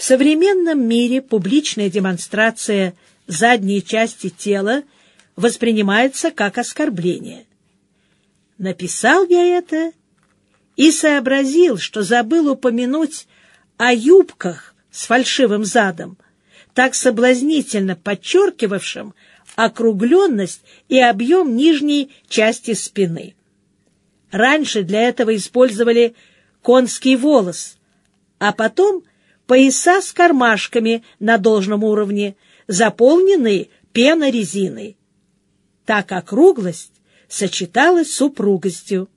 В современном мире публичная демонстрация задней части тела воспринимается как оскорбление. Написал я это и сообразил, что забыл упомянуть о юбках с фальшивым задом, так соблазнительно подчеркивавшим округленность и объем нижней части спины. Раньше для этого использовали конский волос, а потом пояса с кармашками на должном уровне, заполненные пенорезиной. Так округлость сочеталась с упругостью.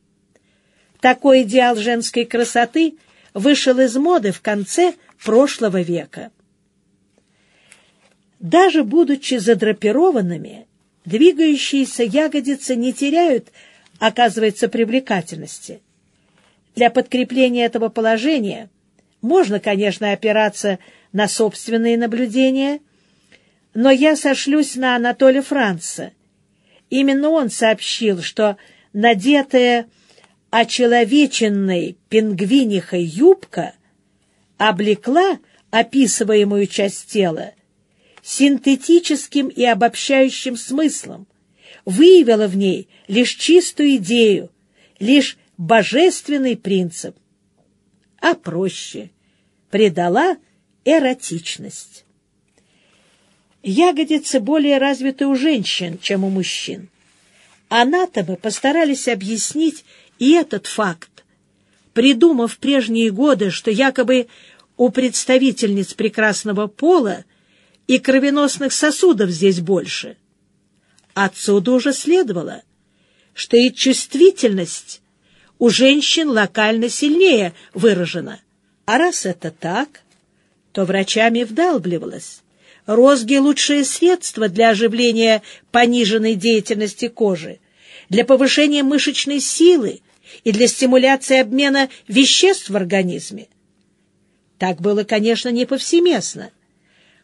Такой идеал женской красоты вышел из моды в конце прошлого века. Даже будучи задрапированными, двигающиеся ягодицы не теряют, оказывается, привлекательности. Для подкрепления этого положения можно, конечно, опираться на собственные наблюдения, но я сошлюсь на Анатолия Франца. Именно он сообщил, что надетая очеловеченной пингвинихой юбка облекла описываемую часть тела синтетическим и обобщающим смыслом, выявила в ней лишь чистую идею, лишь божественный принцип, а проще придала эротичность. Ягодицы более развиты у женщин, чем у мужчин. Анатомы постарались объяснить и этот факт, придумав в прежние годы, что якобы у представительниц прекрасного пола и кровеносных сосудов здесь больше. Отсюда уже следовало, что и чувствительность у женщин локально сильнее выражена. А раз это так, то врачами вдалбливалось. Розги — лучшее средство для оживления пониженной деятельности кожи, для повышения мышечной силы и для стимуляции обмена веществ в организме. Так было, конечно, не повсеместно.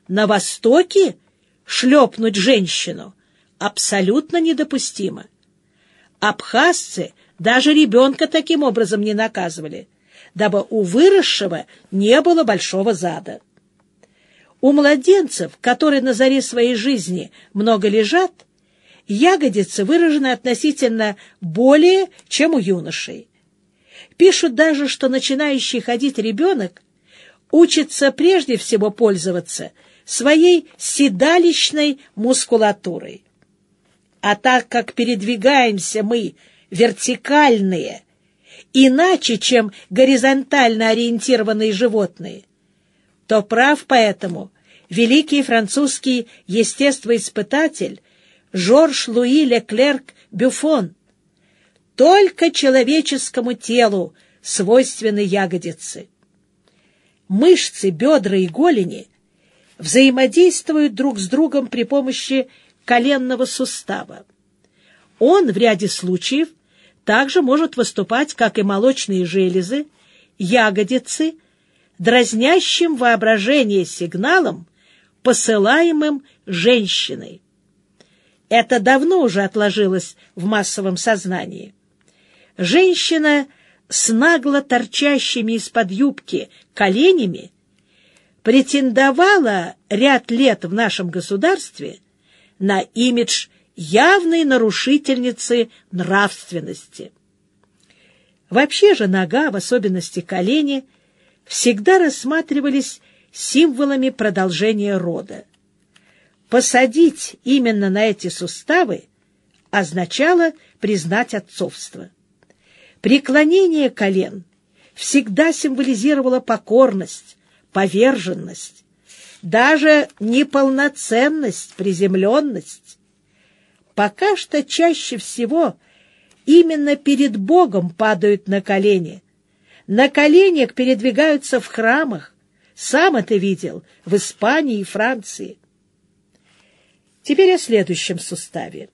На Востоке шлепнуть женщину абсолютно недопустимо. Абхазцы даже ребенка таким образом не наказывали, дабы у выросшего не было большого зада. У младенцев, которые на заре своей жизни много лежат, ягодицы выражены относительно более, чем у юношей. Пишут даже, что начинающий ходить ребенок учится прежде всего пользоваться своей седалищной мускулатурой. А так как передвигаемся мы вертикальные, иначе, чем горизонтально ориентированные животные, то прав поэтому великий французский естествоиспытатель Жорж Луи Леклерк Бюфон. Только человеческому телу свойственны ягодицы. Мышцы, бедра и голени взаимодействуют друг с другом при помощи коленного сустава. Он в ряде случаев также может выступать, как и молочные железы, ягодицы, дразнящим воображение сигналом, посылаемым женщиной. Это давно уже отложилось в массовом сознании. Женщина с нагло торчащими из-под юбки коленями претендовала ряд лет в нашем государстве на имидж явной нарушительницы нравственности. Вообще же нога, в особенности колени, всегда рассматривались символами продолжения рода. Посадить именно на эти суставы означало признать отцовство. Преклонение колен всегда символизировало покорность, поверженность, даже неполноценность, приземленность. Пока что чаще всего именно перед Богом падают на колени. На коленях передвигаются в храмах. Сам это видел в Испании и Франции. Теперь о следующем суставе.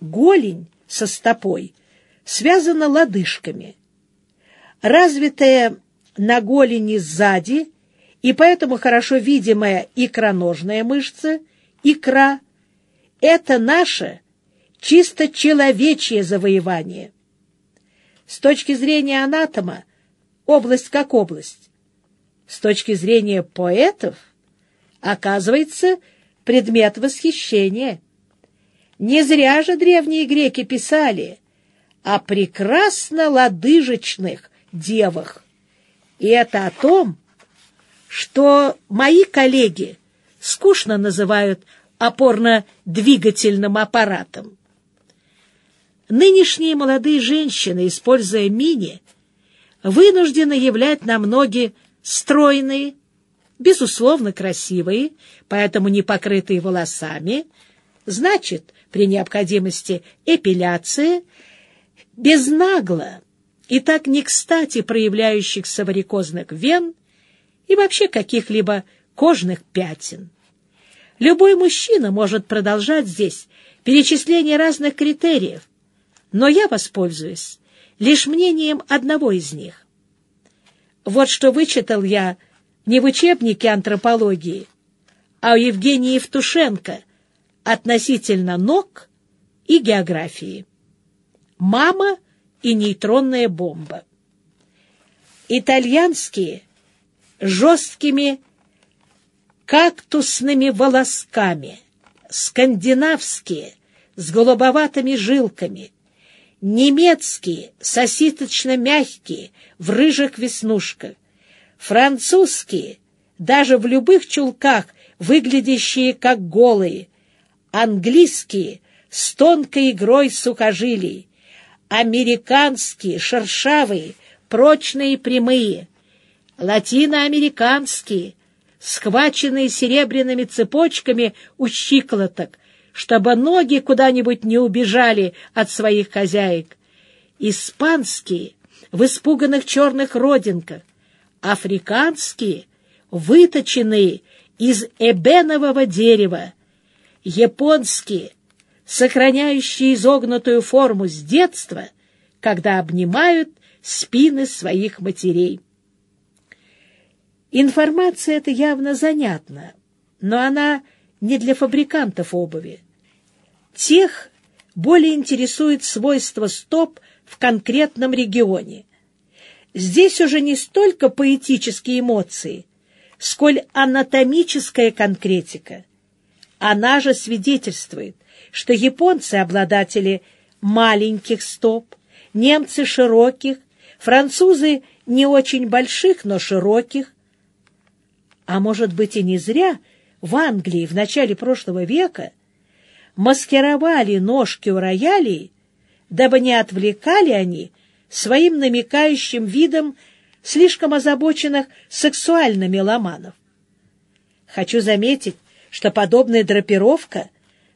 Голень со стопой связана лодыжками. Развитая на голени сзади и поэтому хорошо видимая икроножная мышца, икра — это наше чисто человечье завоевание. С точки зрения анатома, область как область. С точки зрения поэтов, оказывается предмет восхищения. Не зря же древние греки писали о прекрасно лодыжечных девах. И это о том, что мои коллеги скучно называют опорно-двигательным аппаратом. Нынешние молодые женщины, используя мини, вынуждены являть нам ноги стройные, безусловно красивые, поэтому не покрытые волосами, значит, при необходимости эпиляция, без нагло и так не кстати проявляющихся варикозных вен и вообще каких-либо кожных пятен. Любой мужчина может продолжать здесь перечисление разных критериев, но я воспользуюсь лишь мнением одного из них. Вот что вычитал я не в учебнике антропологии, а у Евгении Евтушенко относительно ног и географии. Мама и нейтронная бомба. Итальянские жесткими кактусными волосками, скандинавские с голубоватыми жилками, немецкие соситочно-мягкие в рыжих веснушках, французские даже в любых чулках, выглядящие как голые, английские с тонкой игрой сухожилий, американские шершавые, прочные и прямые, латиноамериканские, схваченные серебряными цепочками у щиколоток, чтобы ноги куда-нибудь не убежали от своих хозяек, испанские в испуганных черных родинках, африканские, выточенные из эбенового дерева, японские, сохраняющие изогнутую форму с детства, когда обнимают спины своих матерей. Информация эта явно занятна, но она не для фабрикантов обуви. Тех более интересует свойства стоп в конкретном регионе. Здесь уже не столько поэтические эмоции, сколь анатомическая конкретика. Она же свидетельствует, что японцы — обладатели маленьких стоп, немцы — широких, французы — не очень больших, но широких. А может быть и не зря в Англии в начале прошлого века маскировали ножки у роялей, дабы не отвлекали они своим намекающим видом слишком озабоченных сексуальными ломанов. Хочу заметить, что подобная драпировка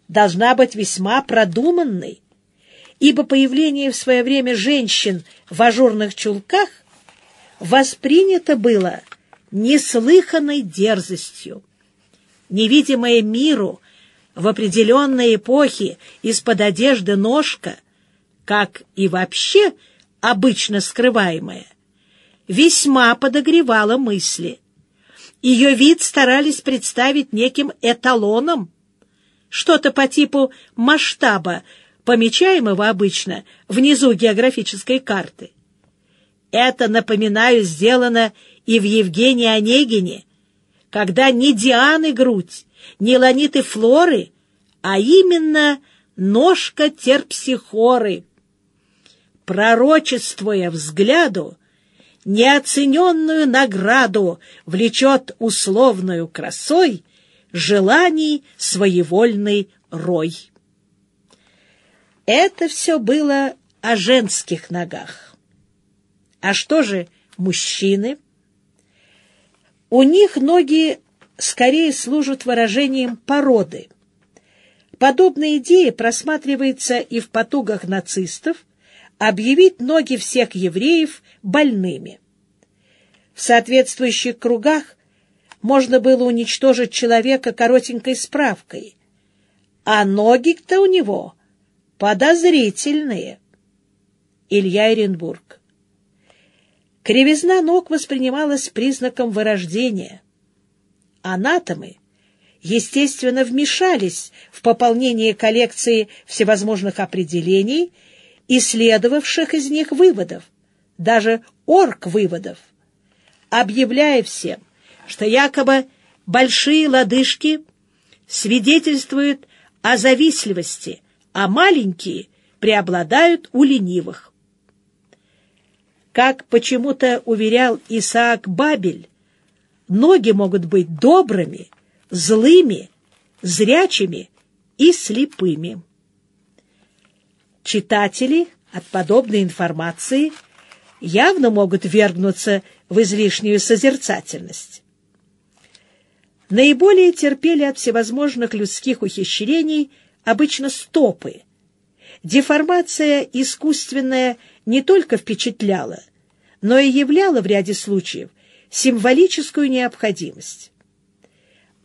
должна быть весьма продуманной, ибо появление в свое время женщин в ажурных чулках воспринято было неслыханной дерзостью. Невидимая миру в определенной эпохе из-под одежды ножка, как и вообще обычно скрываемая, весьма подогревала мысли. Ее вид старались представить неким эталоном, что-то по типу масштаба, помечаемого обычно внизу географической карты. Это, напоминаю, сделано и в Евгении Онегине, когда не Дианы грудь, не ланиты Флоры, а именно ножка терпсихоры. Пророчествуя взгляду, неоцененную награду влечет условную красой желаний своевольный рой. Это все было о женских ногах. А что же мужчины? У них ноги скорее служат выражением породы. Подобная идея просматривается и в потугах нацистов объявить ноги всех евреев больными. В соответствующих кругах можно было уничтожить человека коротенькой справкой, а ноги-то у него подозрительные. Илья Эренбург Кривизна ног воспринималась признаком вырождения. Анатомы, естественно, вмешались в пополнение коллекции всевозможных определений и следовавших из них выводов, даже орг-выводов, объявляя всем, что якобы большие лодыжки свидетельствуют о завистливости, а маленькие преобладают у ленивых. Как почему-то уверял Исаак Бабель, ноги могут быть добрыми, злыми, зрячими и слепыми. Читатели от подобной информации явно могут вергнуться в излишнюю созерцательность. Наиболее терпели от всевозможных людских ухищрений обычно стопы. Деформация искусственная не только впечатляла, но и являла в ряде случаев символическую необходимость.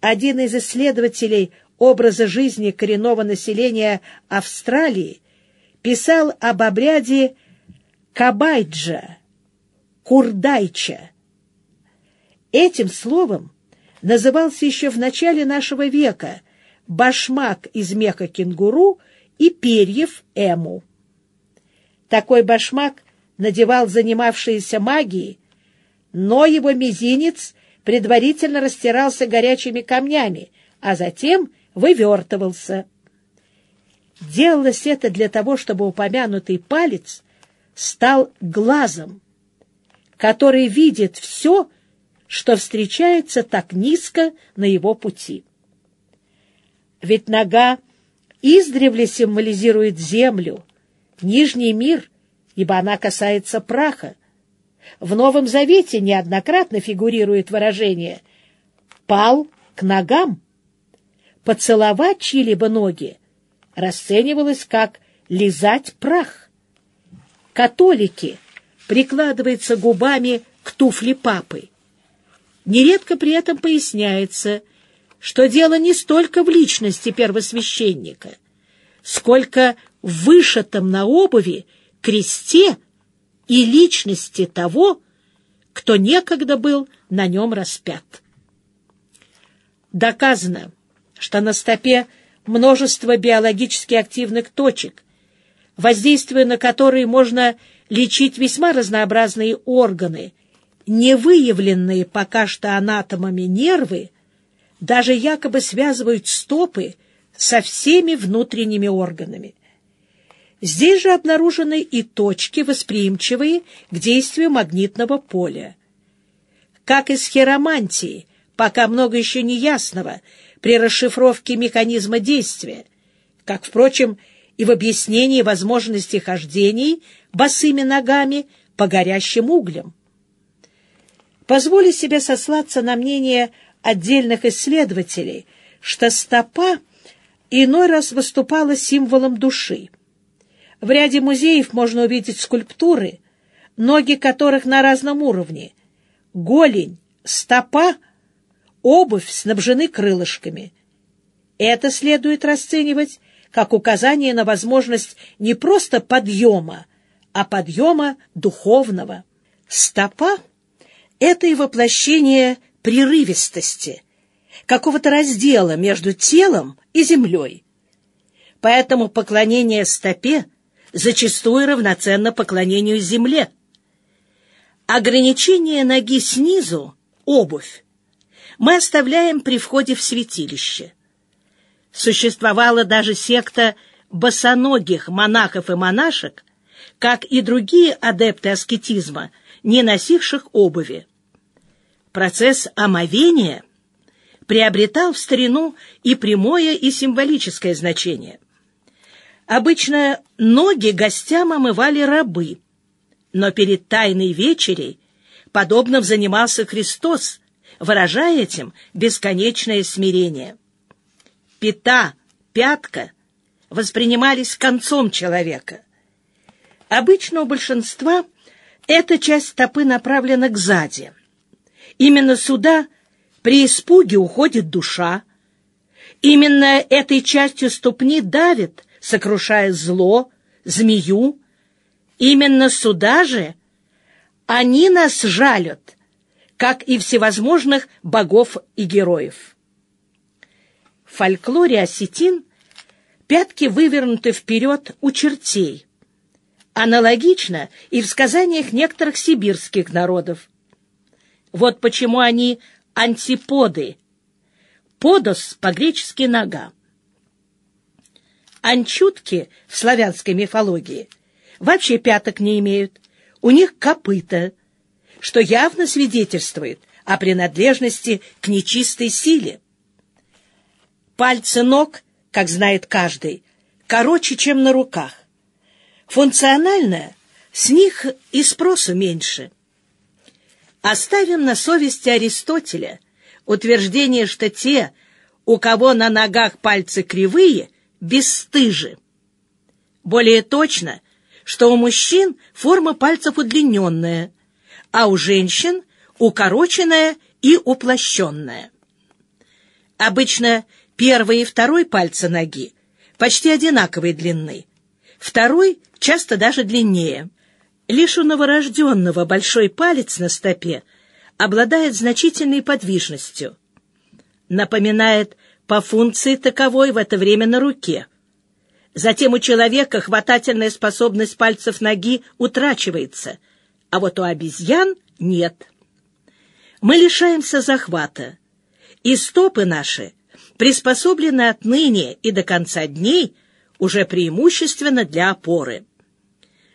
Один из исследователей образа жизни коренного населения Австралии писал об обряде Кабайджа, Курдайча. Этим словом назывался еще в начале нашего века башмак из меха кенгуру и перьев эму. Такой башмак надевал занимавшиеся магией, но его мизинец предварительно растирался горячими камнями, а затем вывертывался. Делалось это для того, чтобы упомянутый палец стал глазом, который видит все, что встречается так низко на его пути. Ведь нога издревле символизирует землю, нижний мир, ибо она касается праха. В Новом Завете неоднократно фигурирует выражение «пал к ногам». Поцеловать чьи-либо ноги расценивалось как лизать прах. Католики прикладываются губами к туфле папы. Нередко при этом поясняется, что дело не столько в личности первосвященника, сколько вышитом на обуви кресте и личности того, кто некогда был на нем распят. Доказано, что на стопе множество биологически активных точек, воздействуя на которые можно лечить весьма разнообразные органы, не выявленные пока что анатомами нервы, даже якобы связывают стопы со всеми внутренними органами. Здесь же обнаружены и точки, восприимчивые к действию магнитного поля. Как и с хиромантией, пока много еще не ясного при расшифровке механизма действия, как, впрочем, и в объяснении возможности хождений босыми ногами по горящим углям. Позволю себе сослаться на мнение отдельных исследователей, что стопа иной раз выступала символом души. В ряде музеев можно увидеть скульптуры, ноги которых на разном уровне. Голень, стопа, обувь снабжены крылышками. Это следует расценивать как указание на возможность не просто подъема, а подъема духовного. Стопа — это и воплощение прерывистости, какого-то раздела между телом и землей. Поэтому поклонение стопе зачастую равноценно поклонению земле. Ограничение ноги снизу — обувь мы оставляем при входе в святилище. Существовала даже секта босоногих монахов и монашек, как и другие адепты аскетизма, не носивших обуви. Процесс омовения приобретал в старину и прямое, и символическое значение. Обычно ноги гостям омывали рабы, но перед Тайной Вечерей подобным занимался Христос, выражая этим бесконечное смирение. Пята, пятка воспринимались концом человека. Обычно у большинства эта часть стопы направлена к сзади. Именно сюда при испуге уходит душа. Именно этой частью ступни давит, сокрушая зло, змею. Именно сюда же они нас жалят, как и всевозможных богов и героев. В фольклоре осетин пятки вывернуты вперед у чертей. Аналогично и в сказаниях некоторых сибирских народов. Вот почему они антиподы. Подос по-гречески «нога». Анчутки в славянской мифологии вообще пяток не имеют, у них копыта, что явно свидетельствует о принадлежности к нечистой силе. Пальцы ног, как знает каждый, короче, чем на руках. Функционально с них и спросу меньше. Оставим на совести Аристотеля утверждение, что те, у кого на ногах пальцы кривые, бесстыжи. Более точно, что у мужчин форма пальцев удлиненная, а у женщин укороченная и уплощенная. Обычно первый и второй пальцы ноги почти одинаковой длины, второй часто даже длиннее. Лишь у новорожденного большой палец на стопе обладает значительной подвижностью. Напоминает по функции таковой в это время на руке. Затем у человека хватательная способность пальцев ноги утрачивается, а вот у обезьян нет. Мы лишаемся захвата, и стопы наши приспособлены отныне и до конца дней уже преимущественно для опоры.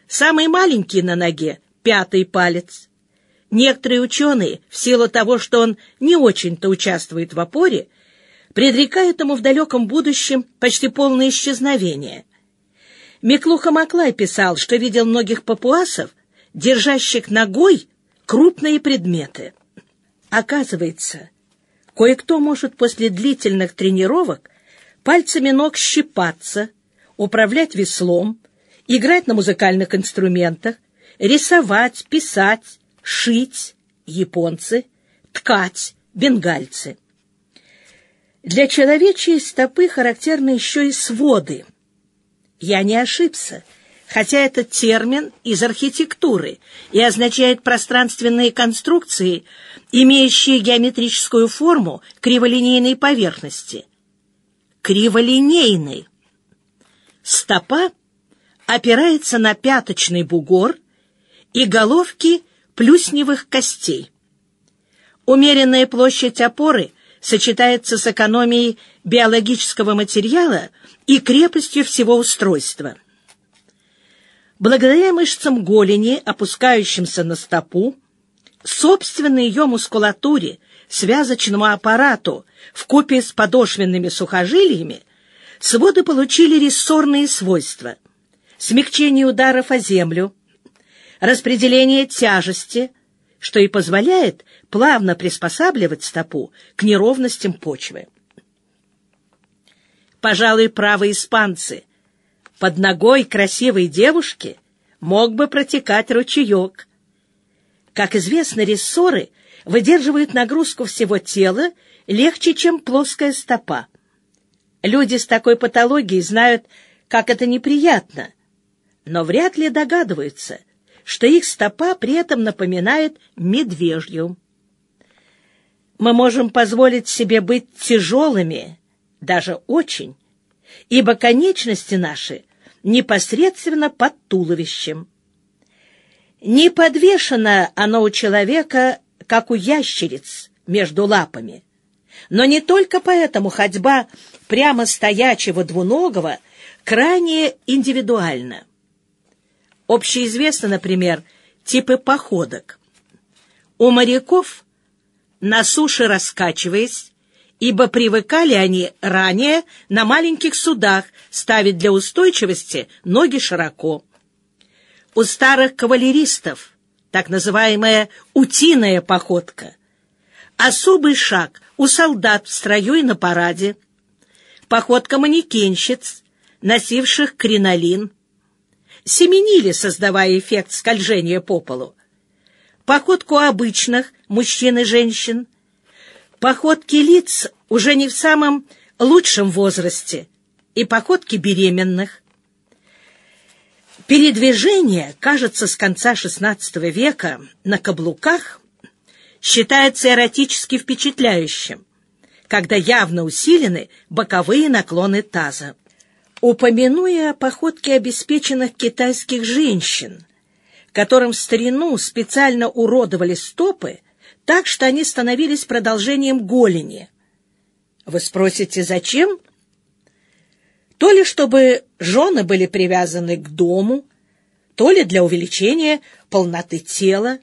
Самый маленький на ноге — пятый палец. Некоторые ученые, в силу того, что он не очень-то участвует в опоре, предрекают ему в далеком будущем почти полное исчезновение. Миклуха Маклай писал, что видел многих папуасов, держащих ногой крупные предметы. Оказывается, кое-кто может после длительных тренировок пальцами ног щипаться, управлять веслом, играть на музыкальных инструментах, рисовать, писать, шить, японцы, ткать, бенгальцы. Для человечьей стопы характерны еще и своды. Я не ошибся, хотя этот термин из архитектуры и означает пространственные конструкции, имеющие геометрическую форму криволинейной поверхности. Криволинейный. Стопа опирается на пяточный бугор и головки плюсневых костей. Умеренная площадь опоры сочетается с экономией биологического материала и крепостью всего устройства. Благодаря мышцам голени, опускающимся на стопу, собственной ее мускулатуре, связочному аппарату в купе с подошвенными сухожилиями, своды получили рессорные свойства – смягчение ударов о землю, распределение тяжести, что и позволяет плавно приспосабливать стопу к неровностям почвы. Пожалуй, правые испанцы – под ногой красивой девушки мог бы протекать ручеек. Как известно, рессоры выдерживают нагрузку всего тела легче, чем плоская стопа. Люди с такой патологией знают, как это неприятно, но вряд ли догадываются, что их стопа при этом напоминает медвежью. Мы можем позволить себе быть тяжелыми, даже очень, ибо конечности наши непосредственно под туловищем. Не подвешено оно у человека, как у ящериц, между лапами. Но не только поэтому ходьба прямо стоячего двуногого крайне индивидуальна. Общеизвестно, например, типы походок. У моряков на суше раскачиваясь, ибо привыкали они ранее на маленьких судах ставить для устойчивости ноги широко. У старых кавалеристов так называемая «утиная походка», особый шаг у солдат в строю и на параде, походка манекенщиц, носивших кринолин, семенили, создавая эффект скольжения по полу, походку обычных мужчин и женщин, походки лиц уже не в самом лучшем возрасте и походки беременных. Передвижение, кажется, с конца XVI века на каблуках считается эротически впечатляющим, когда явно усилены боковые наклоны таза. Упомянуя о походке обеспеченных китайских женщин, которым в старину специально уродовали стопы, так что они становились продолжением голени. Вы спросите, зачем? То ли чтобы жены были привязаны к дому, то ли для увеличения полноты тела.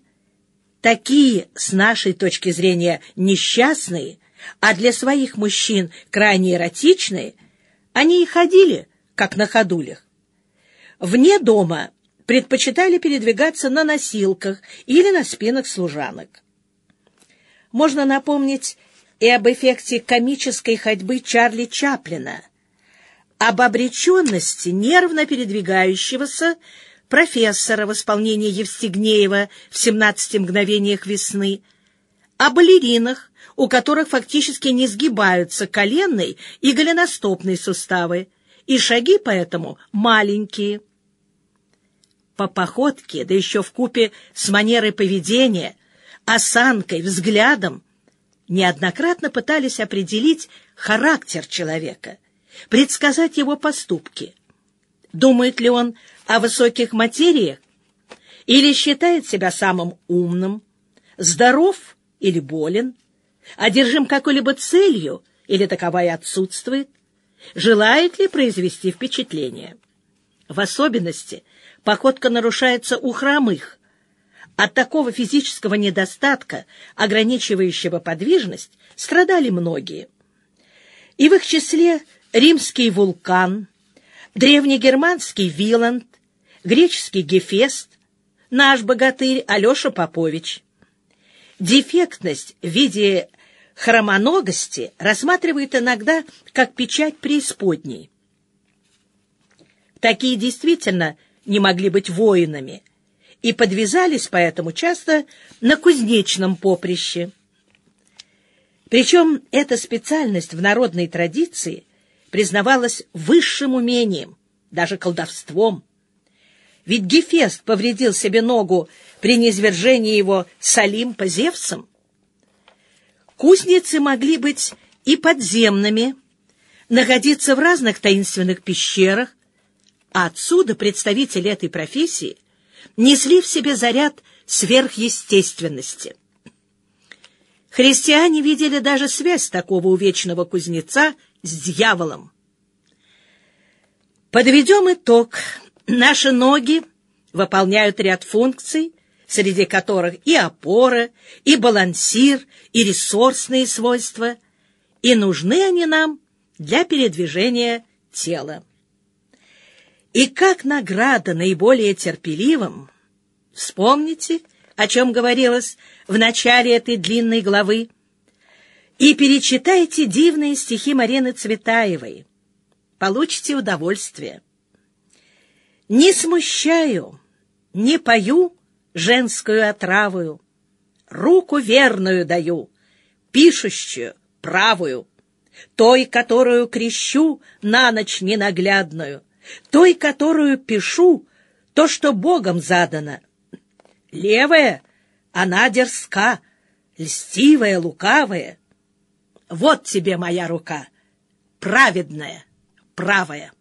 Такие, с нашей точки зрения, несчастные, а для своих мужчин крайне эротичные, они и ходили, как на ходулях. Вне дома предпочитали передвигаться на носилках или на спинах служанок. Можно напомнить и об эффекте комической ходьбы Чарли Чаплина, об обреченности нервно передвигающегося профессора в исполнении Евстигнеева в «17 мгновениях весны», о балеринах, у которых фактически не сгибаются коленные и голеностопные суставы, и шаги поэтому маленькие. По походке, да еще в купе с манерой поведения, осанкой, взглядом, неоднократно пытались определить характер человека, предсказать его поступки. Думает ли он о высоких материях или считает себя самым умным, здоров или болен, одержим какой-либо целью или таковая отсутствует, желает ли произвести впечатление. В особенности походка нарушается у хромых. От такого физического недостатка, ограничивающего подвижность, страдали многие. И в их числе римский вулкан, древнегерманский Виланд, греческий Гефест, наш богатырь Алеша Попович. Дефектность в виде хромоногости рассматривают иногда как печать преисподней. Такие действительно не могли быть воинами и подвязались поэтому часто на кузнечном поприще. Причем эта специальность в народной традиции признавалась высшим умением, даже колдовством. Ведь Гефест повредил себе ногу при низвержении его с Олимпа Зевсом. Кузницы могли быть и подземными, находиться в разных таинственных пещерах, а отсюда представители этой профессии несли в себе заряд сверхъестественности. Христиане видели даже связь такого увечного кузнеца с дьяволом. Подведем итог. Наши ноги выполняют ряд функций, среди которых и опора, и балансир, и ресурсные свойства, и нужны они нам для передвижения тела. И как награда наиболее терпеливым, вспомните, о чем говорилось в начале этой длинной главы, и перечитайте дивные стихи Марины Цветаевой. Получите удовольствие. Не смущаю, не пою женскую отравую, руку верную даю, пишущую, правую, той, которую крещу на ночь ненаглядную, той, которую пишу, то, что Богом задано. Левая, она дерзка, льстивая, лукавая. Вот тебе моя рука, праведная, правая.